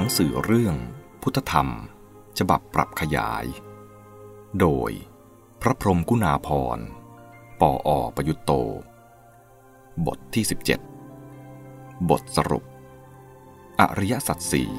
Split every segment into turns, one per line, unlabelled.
หนังสือเรื่องพุทธธรรม ฉบับปรับขยาย โดยพระพรมกุณาพร ปออประยุตโต บทที่ 17 บทสรุป อริยสัจสี่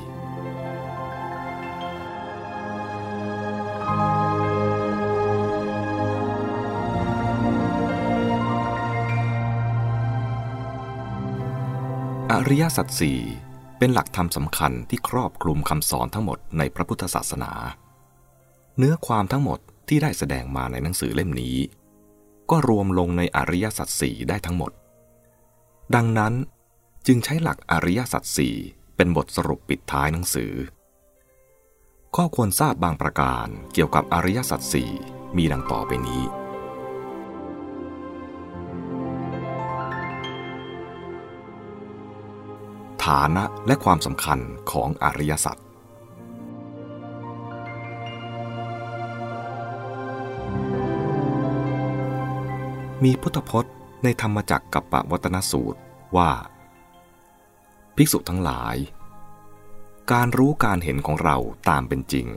อริยสัจสี่ เป็นหลักธรรมสำคัญที่ครอบคลุมคำสอนทั้งหมดในพระพุทธศาสนา เนื้อความทั้งหมดที่ได้แสดงมาในหนังสือเล่มนี้ ก็รวมลงในอริยสัจสี่ได้ทั้งหมด ดังนั้นจึงใช้หลักอริยสัจสี่เป็นบทสรุปปิดท้ายหนังสือ ข้อควรทราบบางประการเกี่ยวกับอริยสัจสี่มีดังต่อไปนี้ ฐานะและความสำคัญของอริยสัจมีพุทธพจน์ในธรรมจักรกับปวัตนสูตรว่า ภิกษุทั้งหลาย การรู้การเห็นของเราตามเป็นจริง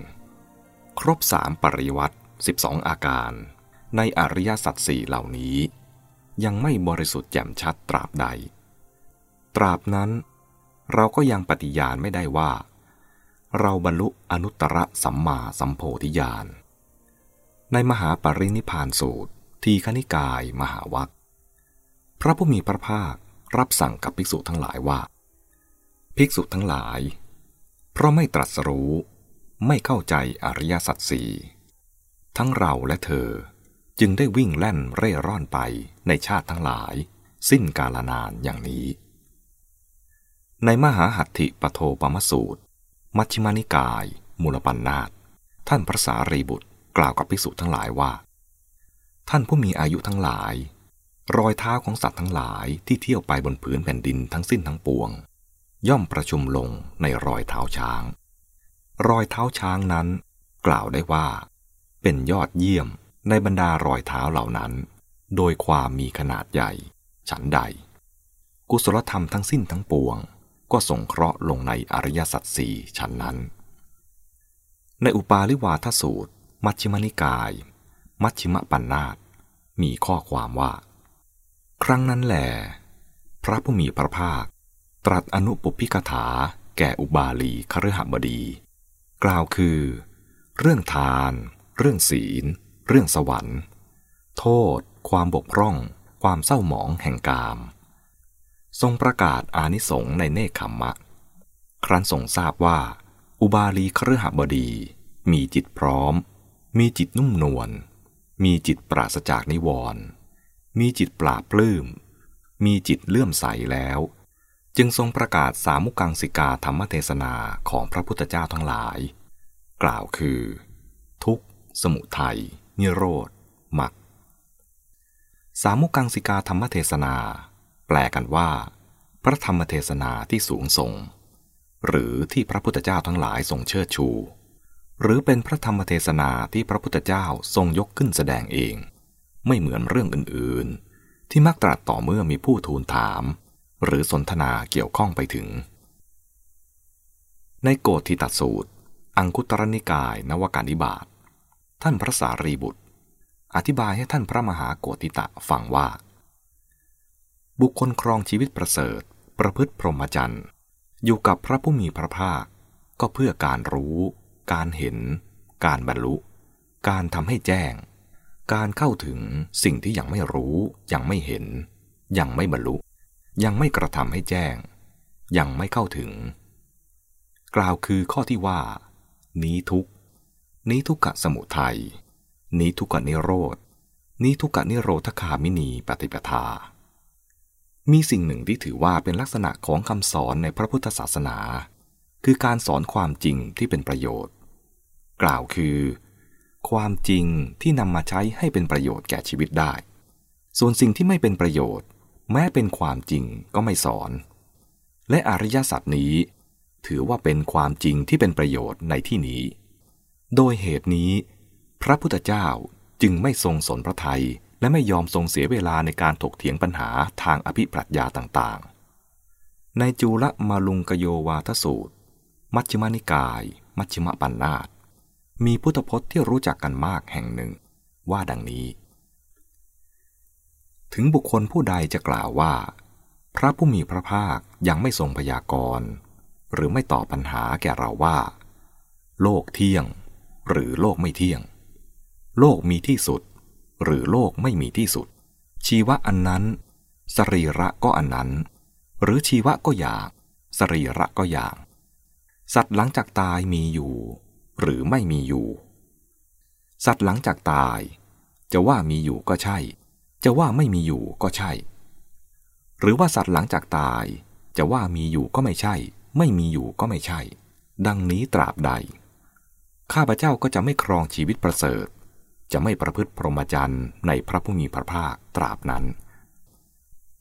ครบสามปริวัติ12 อาการ ในอริยสัจสี่เหล่านี้ ยังไม่บริสุทธิ์แจ่มชัดตราบใด ตราบนั้น เราก็ยังปฏิญาณไม่ได้ว่า เราบรรลุอนุตตรสัมมาสัมโพธิญาณ ในมหาปรินิพานสูตร ทีคณิกายมหาวัคพระผู้มีพระภาครับสั่งกับภิกษุทั้งหลายว่า ภิกษุทั้งหลาย เพราะไม่ตรัสรู้ไม่เข้าใจอริยสัจสี่ทั้งเราและเธอจึงได้วิ่งแล่นเร่ร่อนไปในชาติทั้งหลาย สิ้นกาลนานอย่างนี้ ในมหาหัตถิปโทปมสูตร มัชฌิมานิกาย มูลปัญนาตท่านพระสารีบุตรกล่าวกับภิกษุทั้งหลายว่า ท่านผู้มีอายุทั้งหลาย รอยเท้าของสัตว์ทั้งหลายที่เที่ยวไปบนผืนแผ่นดินทั้งสิ้นทั้งปวง ย่อมประชุมลงในรอยเท้าช้าง รอยเท้าช้างนั้น กล่าวได้ว่า เป็นยอดเยี่ยมในบรรดารอยเท้าเหล่านั้น โดยความมีขนาดใหญ่ ฉันใด กุศลธรรมทั้งสิ้นทั้งปวง ก็สงเคราะห์ลงในอริยสัจสี่ชั้นนั้น ในอุปาลิวาทสูตร มัชฌิมนิกาย มัชฌิมปัญนาตมีข้อความว่า ครั้งนั้นแหลพระผู้มีพระภาค ตรัสอนุปพิกถาแก่อุบาลีคฤหบดี กล่าวคือ เรื่องทาน เรื่องศีล เรื่องสวรรค์ โทษ ความบกพร่อง ความเศร้าหมองแห่งกาม ทรงประกาศอานิสงส์ในเนคขมมะ ครั้นทรงทราบว่า อุบาลีครหบดี มีจิตพร้อม มีจิตนุ่มนวล มีจิตปราศจากนิวรณ์ มีจิตปราบปลื้ม มีจิตเลื่อมใสแล้ว จึงทรงประกาศสามุกังสิกาธรรมเทศนาของพระพุทธเจ้าทั้งหลาย กล่าวคือ ทุกสมุทัย นิโรธมรรคสามุกังสิกาธรรมเทศนา แปลกันว่า พระธรรมเทศนาที่สูงส่ง หรือที่พระพุทธเจ้าทั้งหลายทรงเชิดชู หรือเป็นพระธรรมเทศนาที่พระพุทธเจ้าทรงยกขึ้นแสดงเอง ไม่เหมือนเรื่องอื่นๆ ที่มักตรัสต่อเมื่อมีผู้ทูลถาม หรือสนทนาเกี่ยวข้องไปถึง ในโกธิตัดสูตร อังคุตรนิกายนวการนิบาตท่านพระสารีบุตร อธิบายให้ท่านพระมหาโกธิตะฟังว่า บุคคลครองชีวิตประเสริฐ ประพฤติพรหมจรรย์อยู่กับพระผู้มีพระภาค ก็เพื่อการรู้ การเห็น การบรรลุ การทำให้แจ้ง การเข้าถึงสิ่งที่ยังไม่รู้ ยังไม่เห็น ยังไม่บรรลุ ยังไม่กระทำให้แจ้ง ยังไม่เข้าถึง กล่าวคือข้อที่ว่า นี้ทุกนี้ทุกขสมุทัยนี้ทุกขนิโรธนี้ทุกขนิโรธคามินีปฏิปทา มีสิ่งหนึ่งที่ถือว่าเป็นลักษณะของคำสอนในพระพุทธศาสนา คือการสอนความจริงที่เป็นประโยชน์ กล่าวคือ ความจริงที่นำมาใช้ให้เป็นประโยชน์แก่ชีวิตได้ ส่วนสิ่งที่ไม่เป็นประโยชน์ แม้เป็นความจริงก็ไม่สอน และอริยสัจนี้ ถือว่าเป็นความจริงที่เป็นประโยชน์ในที่นี้ โดยเหตุนี้ พระพุทธเจ้าจึงไม่ทรงสนพระทัย และไม่ยอมทรงเสียเวลาในการถกเถียงปัญหาทางอภิปรัชญาต่างๆ ในจูลมาลุงกโยวาทสูตร มัชฌิมานิกาย มัชฌิมปัญนาตมีพุทธพจน์ที่รู้จักกันมากแห่งหนึ่ง ว่าดังนี้ ถึงบุคคลผู้ใดจะกล่าวว่า พระผู้มีพระภาคยังไม่ทรงพยากรณ์ หรือไม่ตอบปัญหาแก่เราว่า โลกเที่ยง หรือโลกไม่เที่ยง โลกมีที่สุด หรือโลกไม่มีที่สุด ชีวะอันนั้น สรีระก็อันนั้น หรือชีวะก็อย่างสรีระก็อย่าง สัตว์หลังจากตายมีอยู่ หรือไม่มีอยู่ สัตว์หลังจากตาย จะว่ามีอยู่ก็ใช่ จะว่าไม่มีอยู่ก็ใช่ หรือว่าสัตว์หลังจากตาย จะว่ามีอยู่ก็ไม่ใช่ ไม่มีอยู่ก็ไม่ใช่ ดังนี้ตราบใด ข้าพเจ้าก็จะไม่ครองชีวิตประเสริฐ จะไม่ประพฤติพรหมจรรย์ในพระผู้มีพระภาคตราบนั้น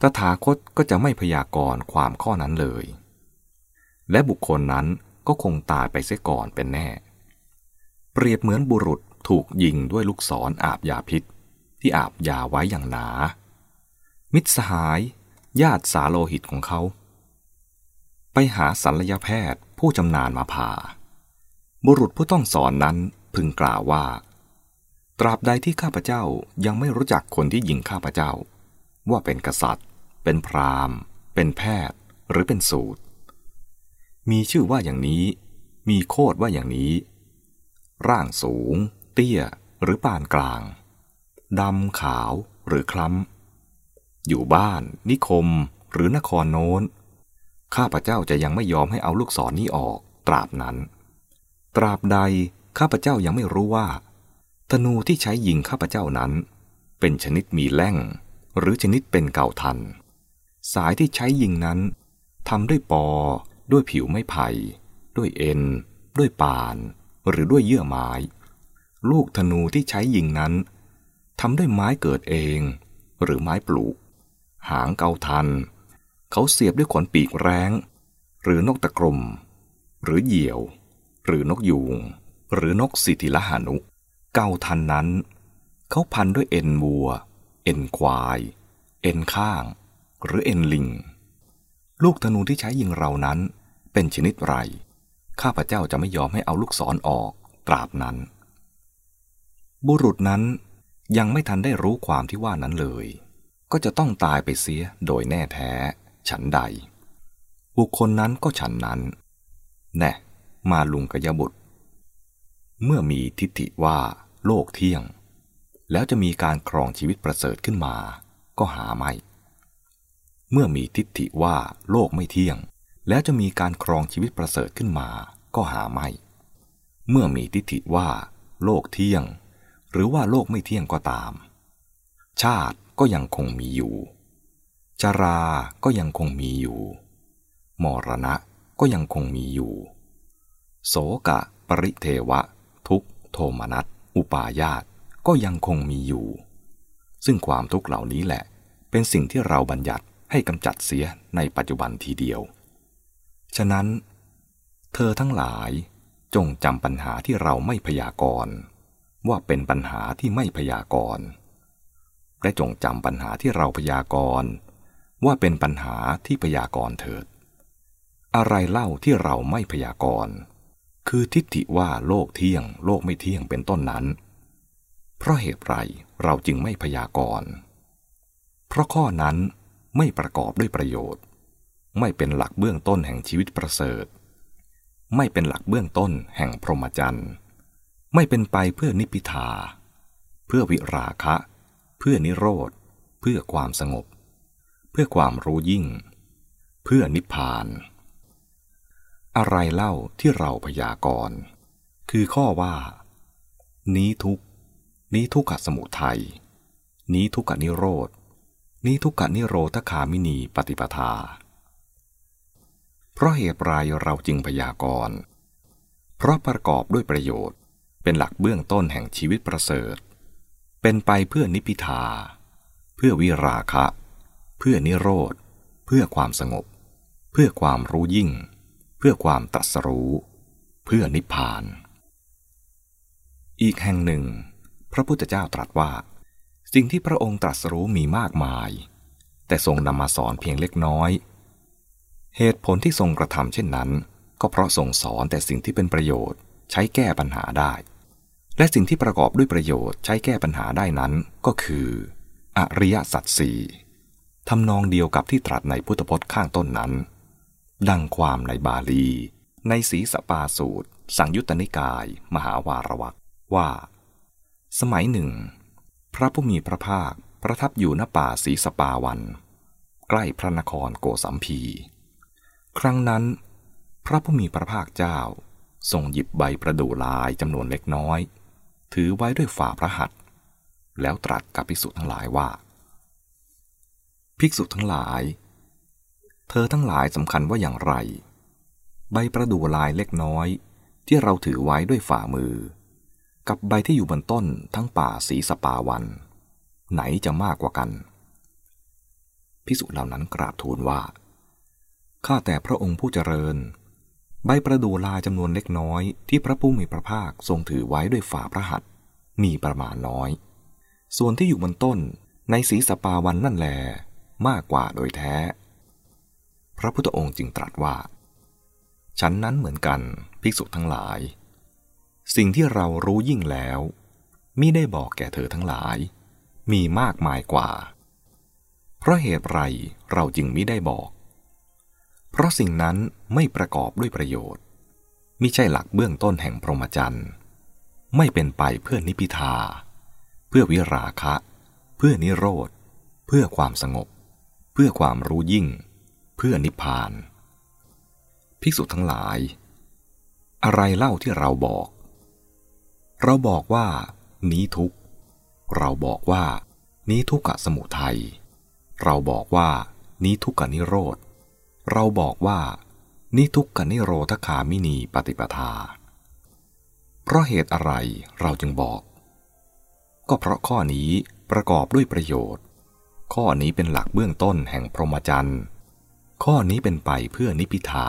ตถาคตก็จะไม่พยากรณ์ความข้อนั้นเลย และบุคคลนั้นก็คงตายไปเสียก่อนเป็นแน่ เปรียบเหมือนบุรุษถูกยิงด้วยลูกศรออาบยาพิษ ที่อาบยาไว้อย่างหนา มิตรสหายญาติสาโลหิตของเขา ไปหาศัลยแพทย์ผู้จำนานมาผ่า บุรุษผู้ต้องสอนนั้นพึงกล่าวว่า ตราบใดที่ข้าพเจ้ายังไม่รู้จักคนที่ยิงข้าพเจ้า ว่าเป็นกษัตริย์ เป็นพราหมณ์ เป็นแพทย์ หรือเป็นสูตร มีชื่อว่าอย่างนี้ มีโคดว่าอย่างนี้ ร่างสูง เตี้ย หรือปานกลางดำขาวหรือคล้ำ อยู่บ้าน นิคม หรือนครโน้น ข้าพเจ้าจะยังไม่ยอมให้เอาลูกศรนนี้ออก ตราบนั้น ตราบใดข้าพเจ้ายังไม่รู้ว่า ธนูที่ใช้ยิงข้าพเจ้านั้น เป็นชนิดมีแล่ง หรือชนิดเป็นเก่าทัน สายที่ใช้ยิงนั้นทำด้วยปอ ด้วยผิวไม้ไผ่ ด้วยเอ็น ด้วยปาน หรือด้วยเยื่อไม้ ลูกธนูที่ใช้ยิงนั้นทำด้วยไม้เกิดเอง หรือไม้ปลูก หางเกาทัน เขาเสียบด้วยขนปีกแร้ง หรือนกตะกรม หรือเหยี่ยว หรือนกยูง หรือนกสิธิลหานุ เกาทันนั้น เขาพันด้วยเอ็นวัว เอ็นควาย เอ็นข้าง หรือเอ็นลิง ลูกธนูที่ใช้ยิงเรานั้น เป็นชนิดไร ข้าพเจ้าจะไม่ยอมให้เอาลูกศรอออกตราบนั้น บุรุษนั้นยังไม่ทันได้รู้ความที่ว่านั้นเลย ก็จะต้องตายไปเสียโดยแน่แท้ ฉันใด บุคคลนั้นก็ฉันนั้น แน่ มาลุงกยบุตร เมื่อมีทิฏฐิว่าโลกเที่ยง แล้วจะมีการครองชีวิตประเสริฐขึ้นมา ก็หาไม่ เมื่อมีทิฏฐิว่าโลกไม่เที่ยง แล้วจะมีการครองชีวิตประเสริฐขึ้นมา ก็หาไม่ เมื่อมีทิฏฐิว่า โลกเที่ยง หรือว่าโลกไม่เที่ยงก็ตาม ชาติก็ยังคงมีอยู่จาราก็ยังคงมีอยู่ มรณะก็ยังคงมีอยู่ โสกะปริเทวะ ทุกโทมนัสอุปาญาตก็ยังคงมีอยู่ ซึ่งความทุกข์เหล่านี้แหละ เป็นสิ่งที่เราบัญญัติให้กำจัดเสียในปัจจุบันทีเดียว ฉะนั้น เธอทั้งหลายจงจำปัญหาที่เราไม่พยากรณ์ว่าเป็นปัญหาที่ไม่พยากรณ์และจงจำปัญหาที่เราพยากรณ์ว่าเป็นปัญหาที่พยากรณ์เถิด อะไรเล่าที่เราไม่พยากรณ์ คือทิฏฐิว่าโลกเที่ยง โลกไม่เที่ยงเป็นต้นนั้น เพราะเหตุไรเราจึงไม่พยากรณ์ เพราะข้อนั้นไม่ประกอบด้วยประโยชน์ ไม่เป็นหลักเบื้องต้นแห่งชีวิตประเสริฐ ไม่เป็นหลักเบื้องต้นแห่งพรหมจรรย์ ไม่เป็นไปเพื่อนิพิทา เพื่อวิราคะ เพื่อนิโรธ เพื่อความสงบ เพื่อความรู้ยิ่ง เพื่อนิพพาน อะไรเล่าที่เราพยากรณ์ คือข้อว่า นี้ทุกนี้ทุกขสมุทัย นี้ทุกขนิโรธ นี้ทุกขนิโรธคามินีปฏิปทา เพราะเหตุไรเราจึงพยากรณ์ เพราะประกอบด้วยประโยชน์ เป็นหลักเบื้องต้นแห่งชีวิตประเสริฐ เป็นไปเพื่อนิพิทา เพื่อวิราคะ เพื่อนิโรธ เพื่อความสงบ เพื่อความรู้ยิ่ง เพื่อความตรัสรู้ เพื่อนิพพาน อีกแห่งหนึ่ง พระพุทธเจ้าตรัสว่า สิ่งที่พระองค์ตรัสรู้มีมากมาย แต่ทรงนำมาสอนเพียงเล็กน้อย เหตุผลที่ทรงกระทำเช่นนั้น ก็เพราะส่งสอนแต่สิ่งที่เป็นประโยชน์ใช้แก้ปัญหาได้ และสิ่งที่ประกอบด้วยประโยชน์ใช้แก้ปัญหาได้นั้นก็คือ อริยสัจสี่ทำนองเดียวกับที่ตรัสในพุทธพจน์ข้างต้นนั้น ดังความในบาลี ในสีสปาสูตร สังยุตตนิกาย มหาวารวักว่า สมัยหนึ่ง พระผู้มีพระภาคประทับอยู่ณป่าสีสปาวัน ใกล้พระนครโกสัมพี ครั้งนั้น พระผู้มีพระภาคเจ้าทรงหยิบใบประดู่ลายจำนวนเล็กน้อย ถือไว้ด้วยฝ่าพระหัตถ์แล้วตรัสกับภิกษุทั้งหลายว่า ภิกษุทั้งหลาย เธอทั้งหลายสำคัญว่าอย่างไร ใบประดู่ลายเล็กน้อย ที่เราถือไว้ด้วยฝ่ามือ กับใบที่อยู่บนต้นทั้งป่าสีสปาวัน ไหนจะมากกว่ากันภิกษุเหล่านั้นกราบทูลว่า ข้าแต่พระองค์ผู้เจริญ ใบประดู่ลายจำนวนเล็กน้อย ที่พระผู้มีพระภาคทรงถือไว้ด้วยฝ่าพระหัตถ์มีประมาณน้อย ส่วนที่อยู่บนต้นในสีสปาวันนั่นแลมากกว่าโดยแท้ พระพุทธองค์จึงตรัสว่า ฉันนั้นเหมือนกันภิกษุทั้งหลาย สิ่งที่เรารู้ยิ่งแล้วมิได้บอกแก่เธอทั้งหลาย มีมากมายกว่า เพราะเหตุไรเราจึงมิได้บอก เพราะสิ่งนั้นไม่ประกอบด้วยประโยชน์มิใช่หลักเบื้องต้นแห่งพรหมจรรย์ไม่เป็นไปเพื่อนิพิทา เพื่อวิราคะ เพื่อนิโรธ เพื่อความสงบ เพื่อความรู้ยิ่ง พื่อนิพพาน ภิกษุทั้งหลาย อะไรเล่าที่เราบอก เราบอกว่า นี้ทุกเราบอกว่า นี้ทุกขะสมุทัย เราบอกว่า นี้ทุกขะนิโรธ เราบอกว่านิทุกขะนิโรธคามินีปฏิปทา เพราะเหตุอะไรเราจึงบอก ก็เพราะข้อนี้ประกอบด้วยประโยชน์ ข้อนี้เป็นหลักเบื้องต้นแห่งพรหมจรรย์ ข้อนี้เป็นไปเพื่อนิพิทา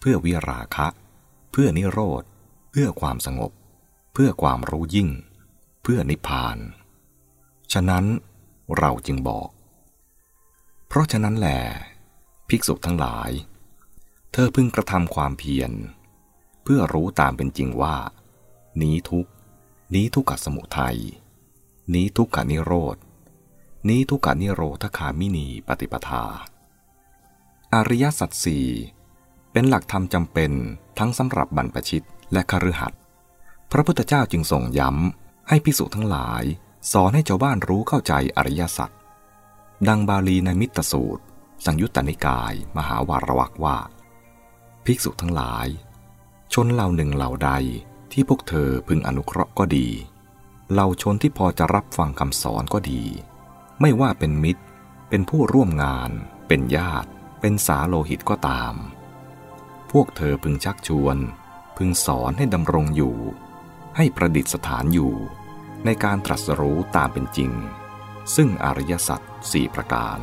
เพื่อวิราคะ เพื่อนิโรธ เพื่อความสงบ เพื่อความรู้ยิ่ง เพื่อนิพพาน ฉะนั้นเราจึงบอก เพราะฉะนั้นแหละภิกษุทั้งหลาย เธอพึงกระทำความเพียร เพื่อรู้ตามเป็นจริงว่า นี้ทุกนี้ทุกขสมุทัย นี้ทุกขนิโรธ นี้ทุกขนิโรธคามินีปฏิปทา อริยสัจสี่เป็นหลักธรรมจำเป็นทั้งสำหรับบรรพชิตและคฤหัสถ์พระพุทธเจ้าจึงส่งย้ำ ให้ภิกษุทั้งหลาย สอนให้ชาวบ้านรู้เข้าใจอริยสัจดังบาลีในมิตรสูตร สังยุตตนิกาย มหาวารวักว่า ภิกษุทั้งหลาย ชนเหล่าหนึ่งเหล่าใดที่พวกเธอพึงอนุเคราะห์ก็ดีเหล่าชนที่พอจะรับฟังคำสอนก็ดี ไม่ว่าเป็นมิตร เป็นผู้ร่วมงาน เป็นญาติ เป็นสาโลหิตก็ตาม พวกเธอพึงชักชวน พึงสอนให้ดำรงอยู่ ให้ประดิษฐานอยู่ ในการตรัสรู้ตามเป็นจริง ซึ่งอริยสัจสี่ประการ